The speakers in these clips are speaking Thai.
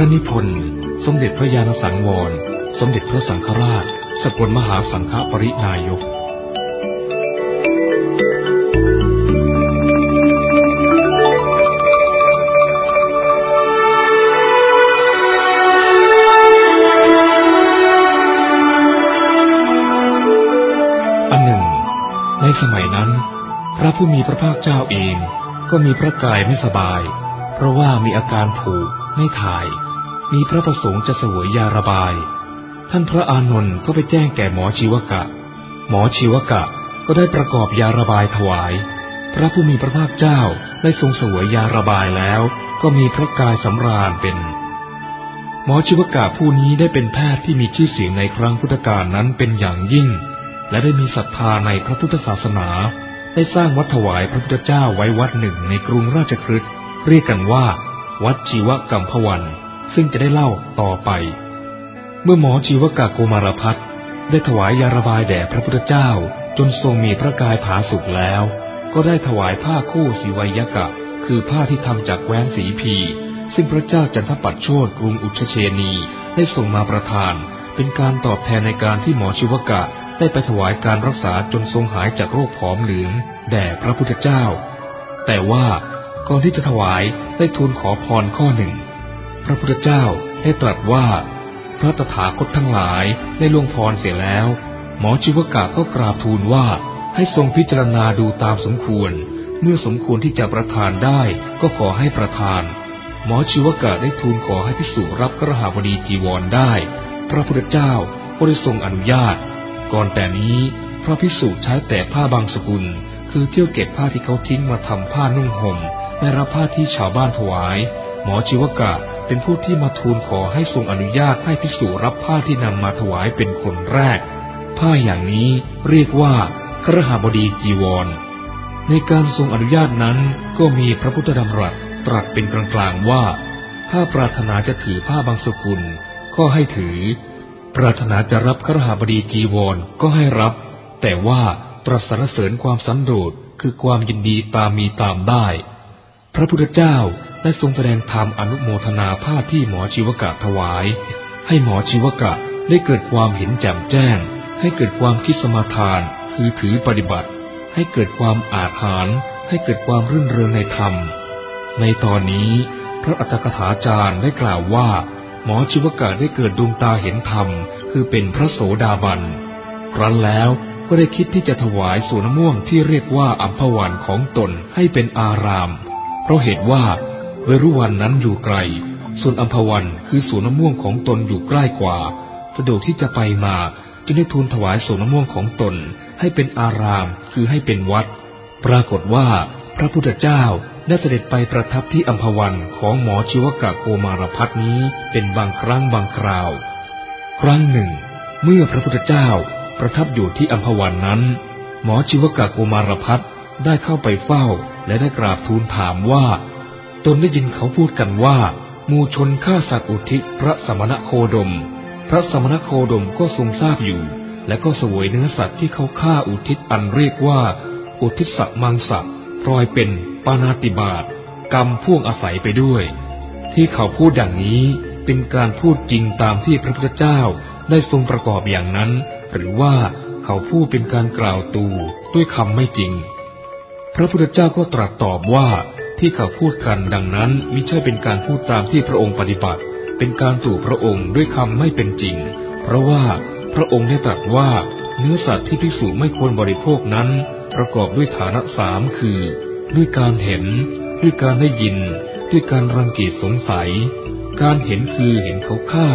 ระนิพนธ์ สมเด็จพระญาณสังวร สมเด็จพระสังฆราช สกลมหาสังฆปรินายกอันหนึ่งในสมัยนั้น พระผู้มีพระภาคเจ้าเองก็มีพระกายไม่สบาย เพราะว่ามีอาการผูกไม่ถ่าย มีพระประสงค์จะสวยยาระบาย ท่านพระอานนท์ก็ไปแจ้งแก่หมอชีวกะ หมอชีวกะก็ได้ประกอบยาระบายถวาย พระผู้มีพระภาคเจ้าได้ทรงสวยยาระบายแล้ว ก็มีพระกายสำราญเป็น หมอชีวกะผู้นี้ได้เป็นแพทย์ที่มีชื่อเสียงในครั้งพุทธกาลนั้นเป็นอย่างยิ่ง และได้มีศรัทธาในพระพุทธศาสนา ได้สร้างวัดถวายพระพุทธเจ้าไว้วัดหนึ่งในกรุงราชคฤห์เรียกกันว่า วัดชีวกัมพวัน ซึ่งจะได้เล่าต่อไป เมื่อหมอชีวกะโกมารพัฒได้ถวายยาระบายแด่พระพุทธเจ้า จนทรงมีพระกายผาสุกแล้ว ก็ได้ถวายผ้าคู่สีวัยกะ คือผ้าที่ทำจากแคว้นสีพี ซึ่งพระเจ้าจันทปัตโชตกรุงอุชเชนีได้ส่งมาประทาน เป็นการตอบแทนในการที่หมอชีวกะได้ไปถวายการรักษาจนทรงหายจากโรคผอมเหลือง แด่พระพุทธเจ้า แต่ว่าก่อนที่จะถวายได้ทูลขอพรข้อหนึ่ง พระพุทธเจ้าได้ตรัสว่า พระตถาคตทั้งหลายได้ล่วงพรเสียแล้ว หมอชีวกะก็กราบทูลว่าให้ทรงพิจารณาดูตามสมควร เมื่อสมควรที่จะประทานได้ก็ขอให้ประทาน หมอชีวกะได้ทูลขอให้พิสูรับกระหาบดีจีวรได้ พระพุทธเจ้าก็ได้ทรงอนุญาต ก่อนแต่นี้พระพิสุใช้แต่ผ้าบางสกุล คือเที่ยวเก็บผ้าที่เขาทิ้งมาทำผ้านุ่งห่มไม่รับผ้าที่ชาวบ้านถวาย หมอชีวกะ เป็นผู้ที่มาทูลขอให้ทรงอนุญาตให้พิสุรับผ้าที่นำมาถวายเป็นคนแรก ผ้าอย่างนี้เรียกว่าครหาบดีจีวร ในการทรงอนุญาตนั้นก็มีพระพุทธดำรัสตรัสเป็นกลางๆว่า ถ้าปรารถนาจะถือผ้าบางสกุล ก็ให้ถือ ปรารถนาจะรับครหาบดีจีวรก็ให้รับ แต่ว่าตรัสสรรเสริญความสันโดษคือความยินดีตามมีตามได้ พระพุทธเจ้า ได้ทรงแสดงธรรมอนุโมทนาผ้าที่หมอชีวกะถวาย ให้หมอชีวกะได้เกิดความเห็นแจ่มแจ้ง ให้เกิดความคิดสมาทาน คือถือปฏิบัติ ให้เกิดความอาถรรพ์ให้เกิดความรื่นเริงในธรรม ในตอนนี้พระอัตถกถาจารย์ได้กล่าวว่า หมอชีวกะได้เกิดดวงตาเห็นธรรม คือเป็นพระโสดาบันครั้นแล้วก็ได้คิดที่จะถวายสวนม่วงที่เรียกว่าอัมพวันของตนให้เป็นอาราม เพราะเหตุว่า วรุวันนั้นอยู่ไกล ส่วนอัมพวันคือสวนม่วงของตนอยู่ใกล้กว่า สะดวกที่จะไปมาจึงได้ทูลถวายสวนม่วงของตนให้เป็นอารามคือให้เป็นวัด ปรากฏว่าพระพุทธเจ้าได้เสด็จไปประทับที่อัมพวันของหมอชีวกะโกมารพัฒนี้เป็นบางครั้งบางคราว ครั้งหนึ่ง เมื่อพระพุทธเจ้าประทับอยู่ที่อัมพวันนั้น หมอชีวกะโกมารพัฒได้เข้าไปเฝ้าและได้กราบทูลถามว่า ตนได้ยินเขาพูดกันว่า มูชนฆ่าสัตว์อุทิศพระสมณโคดม พระสมณโคดมก็ทรงทราบอยู่ และก็สวยเนื้อสัตว์ที่เขาฆ่าอุทิศอันเรียกว่า อุทิศสัมังสะพลอยเป็นปานาติบาตกรรมพ่วงอาศัยไปด้วย ที่เขาพูดอย่างนี้เป็นการพูดจริงตามที่พระพุทธเจ้าได้ทรงประกอบอย่างนั้น หรือว่าเขาพูดเป็นการกล่าวตูด้วยคำไม่จริง พระพุทธเจ้าก็ตรัสตอบว่า ที่เขาพูดกันดังนั้นมิใช่เป็นการพูดตามที่พระองค์ปฏิบัติ เป็นการตู่พระองค์ด้วยคำไม่เป็นจริง เพราะว่าพระองค์ได้ตรัสว่าเนื้อสัตว์ที่ภิกษุไม่ควรบริโภคนั้น ประกอบด้วยฐานะสามคือ ด้วยการเห็น ด้วยการได้ยิน ด้วยการรังเกียจสงสัย การเห็นคือเห็นเขาฆ่า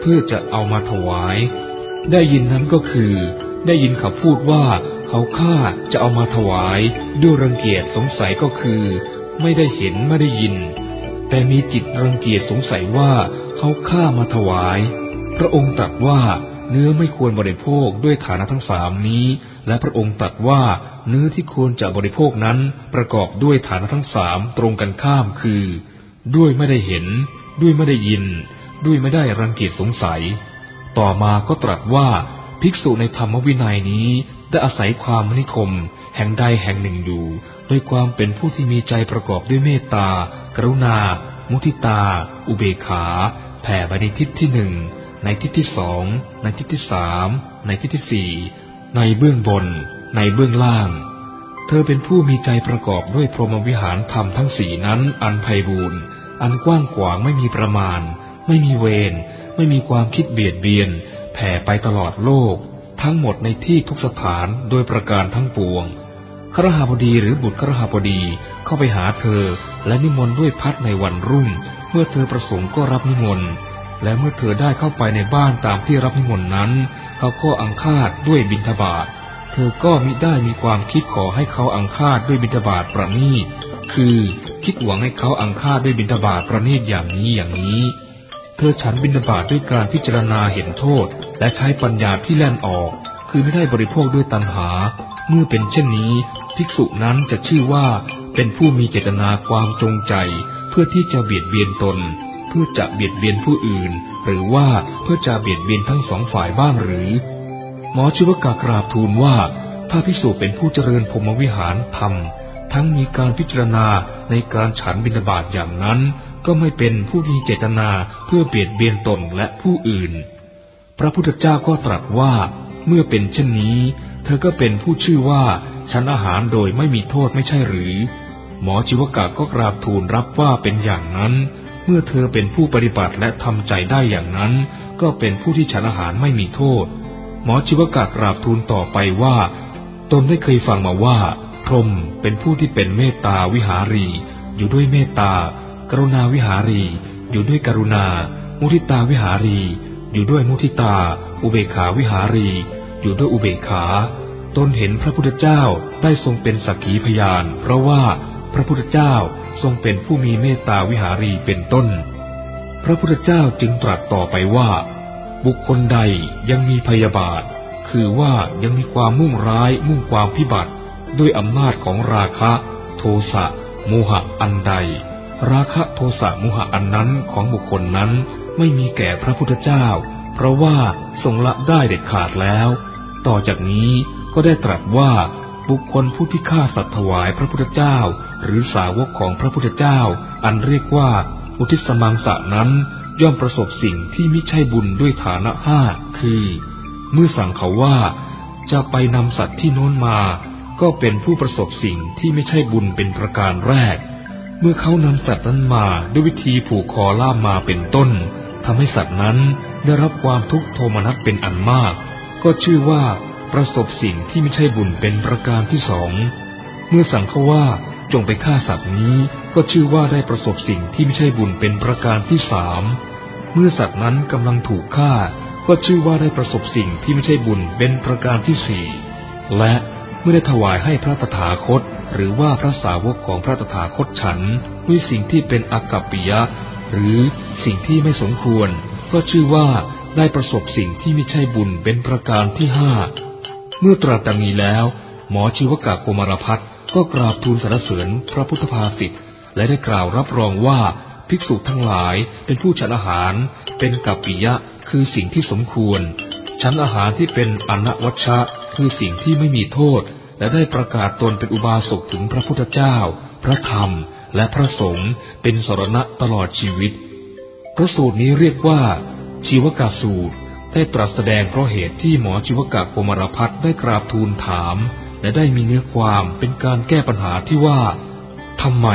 เพื่อจะเอามาถวาย ได้ยินนั้นก็คือ ได้ยินเขาพูดว่าเขาฆ่าจะเอามาถวาย ด้วยรังเกียจสงสัยก็คือ ไม่ได้เห็นไม่ได้ยิน แต่มีจิตรังเกียจสงสัยว่าเขาฆ่ามาถวาย พระองค์ตรัสว่าเนื้อไม่ควรบริโภคด้วยฐานะทั้งสามนี้ และพระองค์ตรัสว่าเนื้อที่ควรจะบริโภคนั้นประกอบด้วยฐานะทั้งสามตรงกันข้ามคือ ด้วยไม่ได้เห็น ด้วยไม่ได้ยิน ด้วยไม่ได้รังเกียจสงสัย ต่อมาก็ตรัสว่าภิกษุในธรรมวินัยนี้ได้อาศัยความนิคม แห่งใดแห่งหนึ่งอยู่โดยความเป็นผู้ที่มีใจประกอบด้วยเมตตา กรุณา มุทิตา อุเบกขา แผ่ไปในทิศที่หนึ่ง ในทิศที่สอง ในทิศที่สาม ในทิศที่สี่ ในเบื้องบน ในเบื้องล่าง เธอเป็นผู้มีใจประกอบด้วยพรหมวิหารธรรมทั้งสี่นั้น อันไพบูรณ์อันกว้างขวางไม่มีประมาณ ไม่มีเวร ไม่มีความคิดเบียดเบียน แผ่ไปตลอดโลก ทั้งหมดในที่ทุกสถานโดยประการทั้งปวง ครหาบดีหรือบุตรครหาบดีเข้าไปหาเธอ และนิมนต์ด้วยพัดในวันรุ่ง เมื่อเธอประสงค์ก็รับนิมนต์ และเมื่อเธอได้เข้าไปในบ้านตามที่รับนิมนต์นั้น เขาก็อังคาดด้วยบิณฑบาตเธอก็มิได้มีความคิดขอให้เขาอังคาดด้วยบิณฑบาตประณีตคือคิดหวังให้เขาอังคาดด้วยบิณฑบาตประณีตอย่างนี้อย่างนี้ เธอฉันบิณฑบาตด้วยการพิจารณาเห็นโทษ และใช้ปัญญาที่แล่นออก คือไม่ได้บริโภคด้วยตัณหา เมื่อเป็นเช่นนี้ ภิกษุนั้นจะชื่อว่าเป็นผู้มีเจตนาความจงใจ เพื่อที่จะเบียดเบียนตน เพื่อจะเบียดเบียนผู้อื่น หรือว่าเพื่อจะเบียดเบียนทั้งสองฝ่ายบ้างหรือ หมอชิวกากราบทูลว่า ถ้าภิกษุเป็นผู้เจริญพรมวิหารธรรม ทั้งมีการพิจารณาในการฉันบิณฑบาตอย่างนั้น ก็ไม่เป็นผู้มีเจตนาเพื่อเบียดเบียนตนและผู้อื่น พระพุทธเจ้าก็ตรัสว่า เมื่อเป็นเช่นนี้ เธอก็เป็นผู้ชื่อว่า ฉันอาหารโดยไม่มีโทษไม่ใช่หรือ หมอชีวกะก็กราบทูลรับว่าเป็นอย่างนั้น เมื่อเธอเป็นผู้ปฏิบัติและทำใจได้อย่างนั้น ก็เป็นผู้ที่ฉันอาหารไม่มีโทษ หมอชีวกะกราบทูลต่อไปว่า ตนได้เคยฟังมาว่า พรหมเป็นผู้ที่เป็นเมตตาวิหารี อยู่ด้วยเมตตา กรุณาวิหารี อยู่ด้วยกรุณา มุทิตาวิหารี อยู่ด้วยมุทิตา อุเบกขาวิหารี อยู่ด้วยอุเบกขา ตนเห็นพระพุทธเจ้าได้ทรงเป็นสักขีพยาน เพราะว่าพระพุทธเจ้าทรงเป็นผู้มีเมตตาวิหารีเป็นต้น พระพุทธเจ้าจึงตรัสต่อไปว่า บุคคลใดยังมีพยาบาท คือว่ายังมีความมุ่งร้ายมุ่งความพิบัติ ด้วยอำนาจของราคะ โทสะโมหะอันใด ราคะโทสะโมหะอันนั้นของบุคคลนั้นไม่มีแก่พระพุทธเจ้า เพราะว่าทรงละได้เด็ดขาดแล้ว ต่อจากนี้ ก็ได้ตรัสว่าบุคคลผู้ที่ฆ่าสัตว์ถวายพระพุทธเจ้า หรือสาวกของพระพุทธเจ้า อันเรียกว่าอุทิศมังสะนั้น ย่อมประสบสิ่งที่ไม่ใช่บุญด้วยฐานะห้าคือ เมื่อสั่งเขาว่า จะไปนำสัตว์ที่โน้นมา ก็เป็นผู้ประสบสิ่งที่ไม่ใช่บุญเป็นประการแรก เมื่อเขานำสัตว์นั้นมาด้วยวิธีผูกคอล่ามมาเป็นต้นทำให้สัตว์นั้นได้รับความทุกข์โทมนัสเป็นอันมาก ก็ชื่อว่า ประสบสิ่งที่ไม่ใช่บุญเป็นประการที่สอง เมื่อสั่งเขาว่าจงไปฆ่าสัตว์นี้ก็ชื่อว่าได้ประสบสิ่งที่ไม่ใช่บุญเป็นประการที่สาม เมื่อสัตว์นั้นกำลังถูกฆ่า ก็ชื่อว่าได้ประสบสิ่งที่ไม่ใช่บุญเป็นประการที่สี่และเมื่อได้ถวายให้พระตถาคต หรือว่าพระสาวกของพระตถาคตฉันด้วยสิ่งที่เป็นอกัปปิยะ หรือสิ่งที่ไม่สมควร ก็ชื่อว่าได้ประสบสิ่งที่ไม่ใช่บุญเป็นประการที่ห้า เมื่อตรัสดังนี้แล้ว หมอชีวกะโกมารพัฒก็กราบทูลสรรเสริญพระพุทธภาสิทธิ์และได้กล่าวรับรองว่าภิกษุทั้งหลายเป็นผู้ฉันอาหาร เป็นกัปปิยะคือสิ่งที่สมควร ฉันอาหารที่เป็นอนวัชชะคือสิ่งที่ไม่มีโทษ และได้ประกาศตนเป็นอุบาสกถึงพระพุทธเจ้า พระธรรม และพระสงฆ์เป็นสรณะตลอดชีวิต พระสูตรนี้เรียกว่า ชีวกาสูตร ได้ตรัสแสดงเพราะเหตุที่หมอชีวกะโกมารพัฒได้กราบทูลถาม และได้มีเนื้อความเป็นการแก้ปัญหาที่ว่าทำไม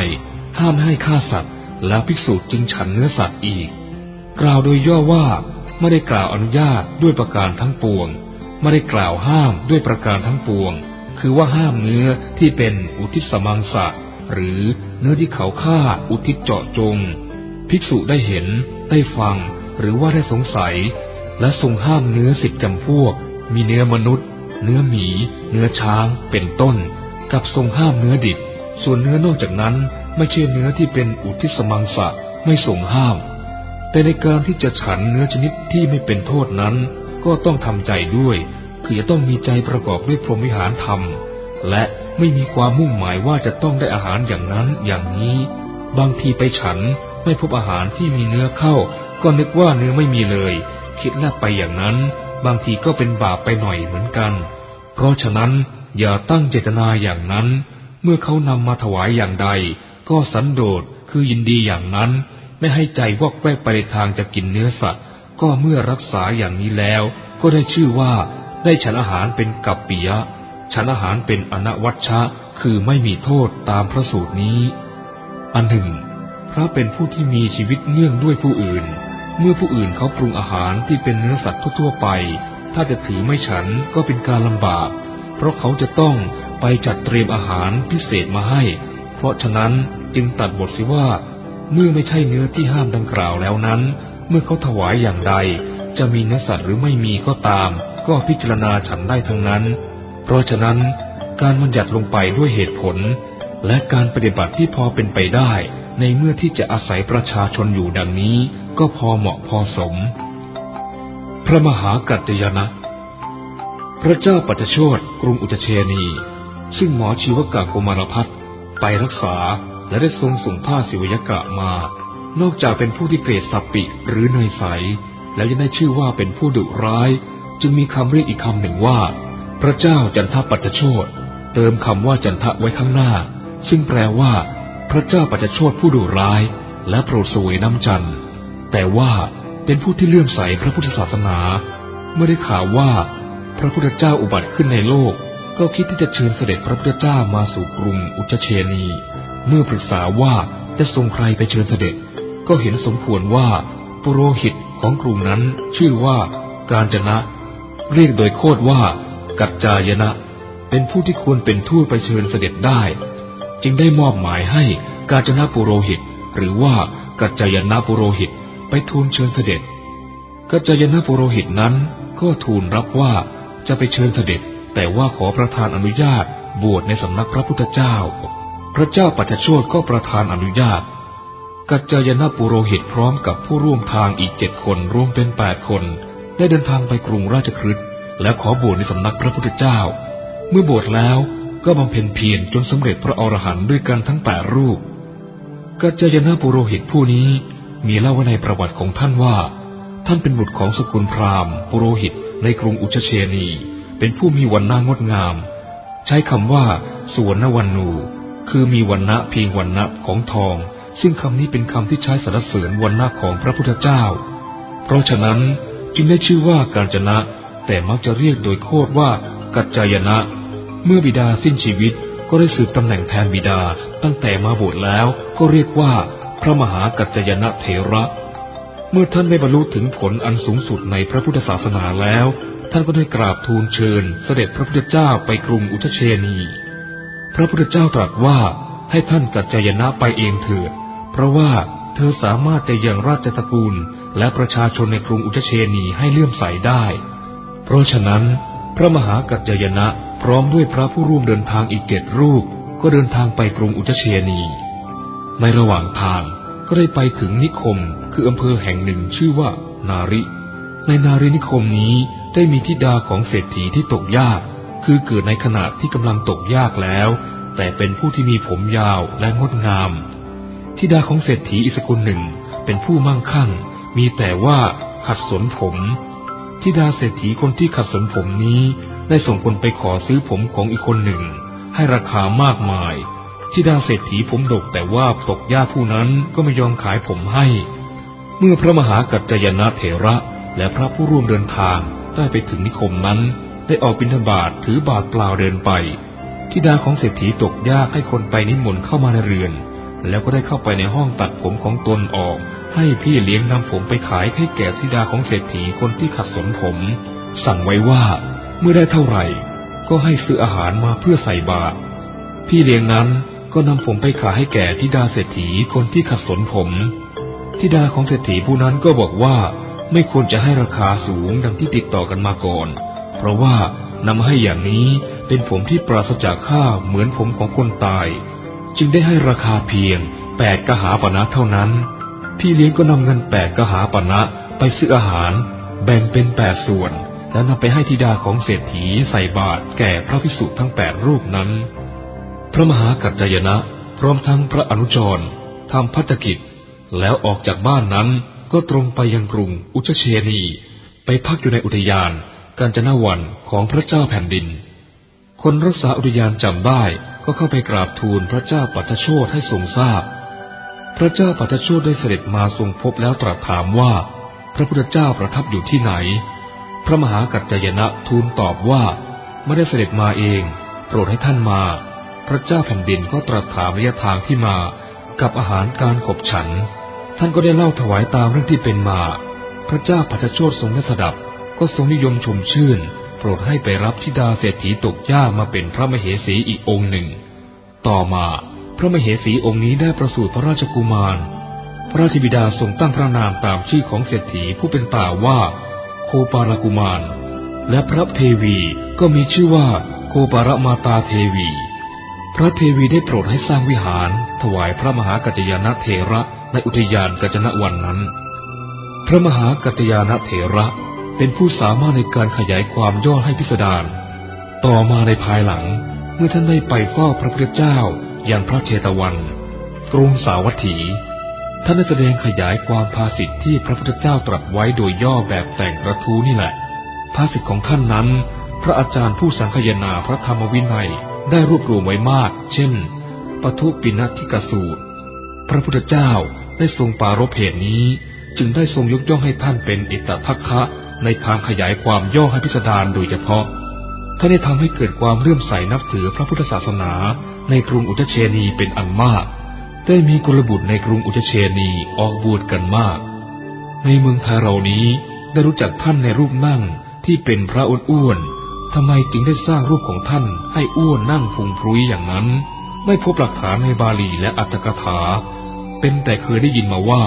ห้ามให้ฆ่าสัตว์ แล้วภิกษุจึงฉันเนื้อสัตว์อีก กล่าวโดยย่อว่าไม่ได้กล่าวอนุญาตด้วยประการทั้งปวงไม่ได้กล่าวห้ามด้วยประการทั้งปวง คือว่าห้ามเนื้อที่เป็นอุทิศมังสะหรือเนื้อที่เขาฆ่าอุทิศเจาะจง ภิกษุได้เห็น ได้ฟัง หรือว่าได้สงสัย และทรงห้ามเนื้อสิบจำพวก มีเนื้อมนุษย์ เนื้อหมี เนื้อช้าง เป็นต้น กับทรงห้ามเนื้อดิบ ส่วนเนื้อนอกจากนั้นไม่ใช่เนื้อที่เป็นอุทิศมังสะไม่ทรงห้าม แต่ในการที่จะฉันเนื้อชนิดที่ไม่เป็นโทษนั้น ก็ต้องทำใจด้วย คือจะต้องมีใจประกอบด้วยพรหมวิหารธรรม และไม่มีความมุ่งหมายว่าจะต้องได้อาหารอย่างนั้นอย่างนี้ บางทีไปฉันไม่พบอาหารที่มีเนื้อเข้า ก็นึกว่าเนื้อไม่มีเลย คิดแลบไปอย่างนั้น บางทีก็เป็นบาปไปหน่อยเหมือนกัน เพราะฉะนั้นอย่าตั้งเจตนาอย่างนั้น เมื่อเขานำมาถวายอย่างใด ก็สันโดษคือยินดีอย่างนั้น ไม่ให้ใจวอกแวกไปในทางจะกินเนื้อสัตว์ ก็เมื่อรักษาอย่างนี้แล้ว ก็ได้ชื่อว่า ได้ฉันอาหารเป็นกัปปิยะ ฉันอาหารเป็นอนวัชชะ คือไม่มีโทษตามพระสูตรนี้ อันหนึ่ง พระเป็นผู้ที่มีชีวิตเนื่องด้วยผู้อื่น เมื่อผู้อื่นเขาปรุงอาหารที่เป็นเนื้อสัตว์ทั่วไป ถ้าจะถือไม่ฉันก็เป็นการลำบาก เพราะเขาจะต้องไปจัดเตรียมอาหารพิเศษมาให้ เพราะฉะนั้นจึงตัดบทสิว่า เมื่อไม่ใช่เนื้อที่ห้ามดังกล่าวแล้วนั้น เมื่อเขาถวายอย่างใด จะมีเนื้อสัตว์หรือไม่มีก็ตาม ก็พิจารณาฉันได้ทั้งนั้น เพราะฉะนั้นการบัญญัติลงไปด้วยเหตุผล และการปฏิบัติที่พอเป็นไปได้ ในเมื่อที่จะอาศัยประชาชนอยู่ดังนี้ก็พอเหมาะพอสม พระมหากัจจยนะ พระเจ้าปัจจโชตกรุงอุจเชนี ซึ่งหมอชีวกะโกมารพัฒไปรักษาและได้ทรงส่งผ้าศิวยกะมา นอกจากเป็นผู้ที่เกรดสับปิหรือเนยใส แล้วยังได้ชื่อว่าเป็นผู้ดุร้าย จึงมีคำเรียกอีกคำหนึ่งว่า พระเจ้าจันทปัจจโชตเติมคำว่าจันทะไว้ข้างหน้า ซึ่งแปลว่า พระเจ้าปัจจโชตผู้ดุร้ายและโปรดสวยน้ำจันทร์ แต่ว่าเป็นผู้ที่เลื่อมใสพระพุทธศาสนา เมื่อได้ข่าวว่าพระพุทธเจ้าอุบัติขึ้นในโลก ก็คิดที่จะเชิญเสด็จพระพุทธเจ้ามาสู่กรุงอุจเชนี เมื่อปรึกษาว่าจะส่งใครไปเชิญเสด็จ ก็เห็นสมควรว่าปุโรหิตของกรุงนั้นชื่อว่าการจนะ เรียกโดยโคดว่า กัจจายนะ เป็นผู้ที่ควรเป็นทูตไปเชิญเสด็จได้ จึงได้มอบหมายให้กาจนาปุโรหิต หรือว่ากัจจายนะปุโรหิตไปทูลเชิญเสด็จกัจจายนะปุโรหิตนั้นก็ทูลรับว่าจะไปเชิญเสด็จ แต่ว่าขอประทานอนุญาตบวชในสำนักพระพุทธเจ้า พระเจ้าปัจจโชตก็ประทานอนุญาต กัจจายนะปุโรหิตพร้อมกับผู้ร่วมทางอีกเจ็ดคนรวมเป็นแปดคน ได้เดินทางไปกรุงราชคฤห์และขอบวชในสำนักพระพุทธเจ้า เมื่อบวชแล้ว ก็บำเพ็ญเพียรจนสำเร็จพระอรหันต์ด้วยกันทั้งแปดรูปกัจจายนะปุโรหิตผู้นี้มีเล่าไว้ในประวัติของท่านว่า ท่านเป็นบุตรของสกุลพราหมณ์ปุโรหิตในกรุงอุชเชนี เป็นผู้มีวันหน้างดงาม ใช้คำว่าสวนวันนู คือมีวันณะเพียงวันณะของทอง ซึ่งคำนี้เป็นคำที่ใช้สรรเสริญวันณะของพระพุทธเจ้า เพราะฉะนั้นจึงได้ชื่อว่าการจนะ แต่มักจะเรียกโดยโคดว่ากัจจายนะ เมื่อบิดาสิ้นชีวิตก็ได้สืบตำแหน่งแทนบิดา ตั้งแต่มาบวชแล้วก็เรียกว่า พระมหากัจจยนะเถระ เมื่อท่านได้บรรลุถึงผลอันสูงสุดในพระพุทธศาสนาแล้ว ท่านก็ได้กราบทูลเชิญ เสด็จพระพุทธเจ้าไปกรุงอุทเชนี พระพุทธเจ้าตรัสว่าให้ท่านกัจจยนะไปเองเถิด เพราะว่าเธอสามารถจะยังราชตระกูล และประชาชนในกรุงอุทเชนีให้เลื่อมใสได้ เพราะฉะนั้น พระมหากัจจยนะ พร้อมด้วยพระผู้ร่วมเดินทางอีกเจ็ดรูป ก็เดินทางไปกรุงอุทเชนี ในระหว่างทางก็ได้ไปถึงนิคม คืออำเภอแห่งหนึ่งชื่อว่า นาริ ในนารินิคมนี้ได้มีธิดาของเศรษฐีที่ตกยาก คือเกิดในขณะที่กำลังตกยากแล้ว แต่เป็นผู้ที่มีผมยาวและงดงามธิดาของเศรษฐีอีสกุลหนึ่งเป็นผู้มั่งคั่ง มีแต่ว่าขัดสนผมธิดาเศรษฐีคนที่ขัดสนผมนี้ ได้ส่งคนไปขอซื้อผมของอีกคนหนึ่ง ให้ราคามากมายทิดาเศรษฐีผมดกแต่ว่าตกยากผู้นั้นก็ไม่ยอมขายผมให้ เมื่อพระมหากัจจยนะเถระและพระผู้ร่วมเดินทางได้ไปถึงนิคมนั้น ได้ออกบิณฑบาตถือบาทเปล่าเดินไปทิดาของเศรษฐีตกยากให้คนไปนิมนต์เข้ามาในเรือน แล้วก็ได้เข้าไปในห้องตัดผมของตนออก ให้พี่เลี้ยงนำผมไปขายให้แก่ทิดาของเศรษฐีคนที่ขัดสนผม สั่งไว้ว่า เมื่อได้เท่าไหร่ ก็ให้ซื้ออาหารมาเพื่อใส่บาตรพี่เลี้ยงนั้นก็นำผมไปขายให้แก่ทิดาเศรษฐีคนที่ขัดสนผมทิดาของเศรษฐีผู้นั้นก็บอกว่าไม่ควรจะให้ราคาสูงดังที่ติดต่อกันมาก่อน เพราะว่านำให้อย่างนี้เป็นผมที่ปราศจากข้าเหมือนผมของคนตาย จึงได้ให้ราคาเพียงแปดกหาปณะเท่านั้น พี่เลี้ยงก็นำเงินแปดกหาปณะไปซื้ออาหาร แบ่งเป็นแปดส่วน แล้วนำไปให้ธิดาของเศรษฐีใส่บาตรแก่พระภิกษุทั้งแปดรูปนั้น พระมหากัจจยนะพร้อมทั้งพระอนุจรทำพัฒกิจ แล้วออกจากบ้านนั้นก็ตรงไปยังกรุงอุชเชนี ไปพักอยู่ในอุทยานกาญจนาวันของพระเจ้าแผ่นดิน คนรักษาอุทยานจำได้ก็เข้าไปกราบทูลพระเจ้าปัทโชตให้ทรงทราบพพระเจ้าปัจจโชดได้เสด็จมาทรงพบแล้วตรัสถามว่า พระพุทธเจ้าประทับอยู่ที่ไหน พระมหากัจจยนะทูลตอบว่าไม่ได้เสด็จมาเอง โปรดให้ท่านมา พระเจ้าแผ่นดินก็ตรัสถามระยะทางที่มา กับอาหารการขบฉัน ท่านก็ได้เล่าถวายตามเรื่องที่เป็นมา พระเจ้าปัจจโชดทรงได้สดับ ก็ทรงนิยมชมชื่น โปรดให้ไปรับธิดาเศรษฐีตกยากมาเป็นพระมเหสีอีกองค์หนึ่ง ต่อมาพระมเหสีองค์นี้ได้ประสูติพระราชกุมาร พระราชบิดาทรงตั้งพระนามตามชื่อของเศรษฐีผู้เป็นป่าว่า โคปารกุมาร และพระเทวีก็มีชื่อว่าโคปารมาตาเทวี พระเทวีได้โปรดให้สร้างวิหาร ถวายพระมหากัจจยนะเทระในอุทยานกัจจนวันนั้น พระมหากัจจยนะเทระเป็นผู้สามารถในการขยายความย่อให้พิสดาร ต่อมาในภายหลัง เมื่อท่านได้ไปเฝ้าพระพุทธเจ้าอย่างพระเชตวัน กรุงสาวัตถี ท่านได้แสดงขยายความภาษิตที่พระพุทธเจ้าตรัสไว้โดยย่อแบบแต่งกระทู้นี่แหละ ภาษิตของท่านนั้น พระอาจารย์ผู้สังคยนาพระธรรมวินัยได้รวบรวมไว้มาก เช่นปทุปินัทิกสูตร พระพุทธเจ้าได้ทรงปารภเหตุนี้ จึงได้ทรงยกย่องให้ท่านเป็นอิตทัคคะในทางขยายความย่อให้พิสดารโดยเฉพาะ ท่านได้ทำให้เกิดความเลื่อมใสนับถือพระพุทธศาสนา ในกรุงอุทเชนีเป็นอันมาก ได้มีกุลบุตรในกรุงอุทเชนีออกบวชกันมาก ในเมืองไทยเรานี้ได้รู้จักท่านในรูปนั่งที่เป็นพระอ้วนๆทำไมจึงได้สร้างรูปของท่านให้อ้วนนั่งพุงพรุยอย่างนั้น ไม่พบหลักฐานในบาลีและอัตถกถา เป็นแต่เคยได้ยินมาว่า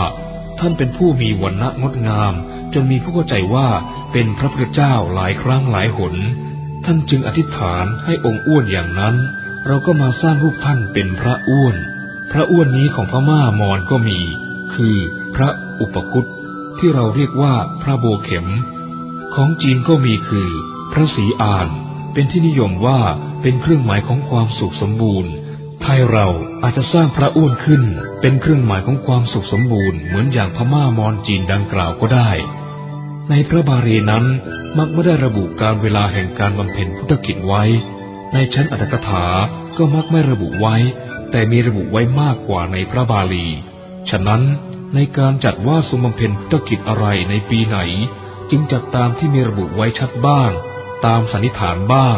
ท่านเป็นผู้มีวันณะงดงาม จนมีผู้เข้าใจว่าเป็นพระพุทธเจ้าหลายครั้งหลายหน ท่านจึงอธิษฐานให้องค์อ้วนอย่างนั้น เราก็มาสร้างรูปท่านเป็นพระอ้วน พระอ้วนนี้ของพม่ามอนก็มี คือพระอุปคุตที่เราเรียกว่าพระโบเข็ม ของจีนก็มีคือ พระศรีอาน เป็นที่นิยมว่าเป็นเครื่องหมายของความสุขสมบูรณ์ ไทยเราอาจจะสร้างพระอ้วนขึ้น เป็นเครื่องหมายของความสุขสมบูรณ์เหมือนอย่างพม่ามอนจีนดังกล่าวก็ได้ ในพระบาลีนั้นมักไม่ได้ระบุการเวลาแห่งการบำเพ็ญพุทธกิจไว้ ในชั้นอัตถกถาก็มักไม่ระบุไว้ แต่มีระบุไว้มากกว่าในพระบาลี ฉะนั้นในการจัดว่าทรงบำเพ็ญพุทธกิจอะไรในปีไหน จึงจัดตามที่มีระบุไว้ชัดบ้าง ตามสันนิษฐานบ้าง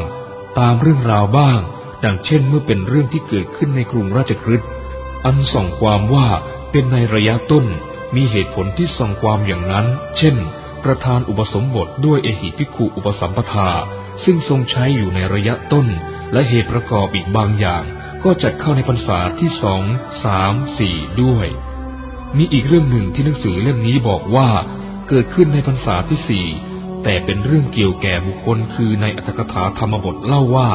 ตามเรื่องราวบ้าง ดังเช่นเมื่อเป็นเรื่องที่เกิดขึ้นในกรุงราชคฤห์อันส่องความว่าเป็นในระยะต้นมีเหตุผลที่ส่องความอย่างนั้น เช่น ประธานอุปสมบทด้วยเอหิพิคุอุปสัมปทา ซึ่งทรงใช้อยู่ในระยะต้น และเหตุประกอบอีกบางอย่าง ก็จัดเข้าในพรรษาที่สองสามสี่ด้วย มีอีกเรื่องหนึ่งที่หนังสือเล่มนี้บอกว่าเกิดขึ้นในพรรษาที่สี่แต่เป็นเรื่องเกี่ยวแก่บุคคลคือในอัตถกถาธรรมบทเล่าว่า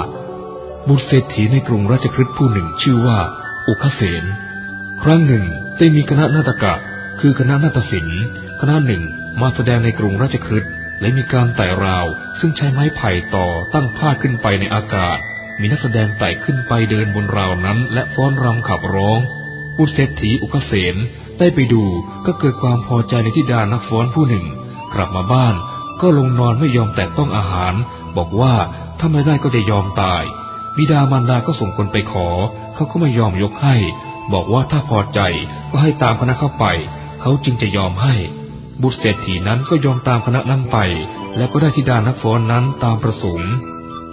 บุตรเศรษฐีในกรุงราชคฤห์ผู้หนึ่งชื่อว่าอุคเสนครั้งหนึ่งได้มีคณะนาฏกะ คือคณะนาฏศิลป์คณะหนึ่งมาแสดงในกรุงราชคฤห์และมีการไต่ราว ซึ่งใช้ไม้ไผ่ต่อตั้งพาดขึ้นไปในอากาศ มีนักแสดงไต่ขึ้นไปเดินบนราวนั้น และฟ้อนรำขับร้องอุเศรษฐีอุกเสนได้ไปดูก็เกิดความพอใจในทิดานักฟ้อนผู้หนึ่ง กลับมาบ้าน ก็ลงนอนไม่ยอมแตะต้องอาหาร บอกว่าถ้าไม่ได้ก็จะยอมตาย บิดามารดาก็ส่งคนไปขอ เขาก็ไม่ยอมยกให้ บอกว่าถ้าพอใจก็ให้ตามคณะเข้าไป เขาจึงจะยอมให้ บุตรเศรษฐีนั้นก็ยอมตามคณะนั้นไป และก็ได้ธิดานักฟ้อนนั้นตามประสงค์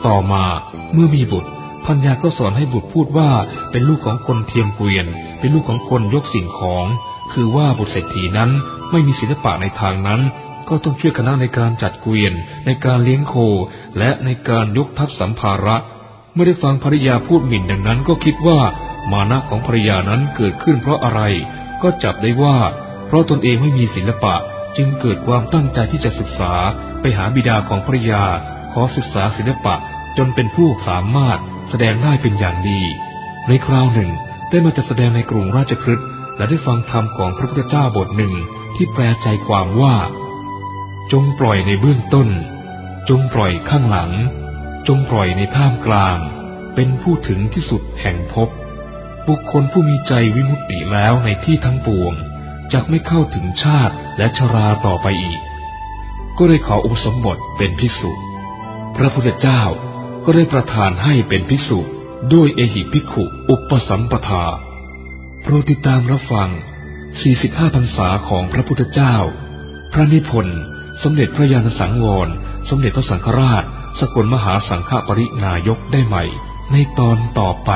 ต่อมาเมื่อมีบุตรพัญญาก็สอนให้บุตรพูดว่าเป็นลูกของคนเทียมเกวียน เป็นลูกของคนยกสิ่งของ คือว่าบุตรเศรษฐีนั้นไม่มีศิลปะในทางนั้น ก็ต้องช่วยคณะในการจัดเกวียน ในการเลี้ยงโค และในการยกทัพสัมภาระเมื่อได้ฟังภริยาพูดหมิ่นดังนั้นก็คิดว่า มานะของภริยานั้นเกิดขึ้นเพราะอะไร ก็จับได้ว่า เพราะตนเองไม่มีศิลปะ จึงเกิดความตั้งใจที่จะศึกษาไปหาบิดาของภริยาขอศึกษาศิลปะ จนเป็นผู้สามารถแสดงได้เป็นอย่างดี ในคราวหนึ่งได้มาจะแสดงในกรุงราชคฤห์และได้ฟังธรรมของพระพุทธเจ้าบทหนึ่งที่แปลใจความว่า จงปล่อยในเบื้องต้น จงปล่อยข้างหลัง จงปล่อยในท่ามกลาง เป็นผู้ถึงที่สุดแห่งภพบุคคลผู้มีใจวิมุตติแล้วในที่ทั้งปวงจะไม่เข้าถึงชาติและชราต่อไปอีก ก็ได้ขออุปสมบทเป็นภิกษุ พระพุทธเจ้า ก็ได้ประทานให้เป็นภิกษุด้วยเอหิภิกขุอุปสัมปทา โปรดติดตามรับฟัง 45 พรรษาของพระพุทธเจ้า พระนิพนธ์ สมเด็จพระยาณสังวร สมเด็จพระสังฆราช สกลมหาสังฆปรินายกได้ใหม่ ในตอนต่อไป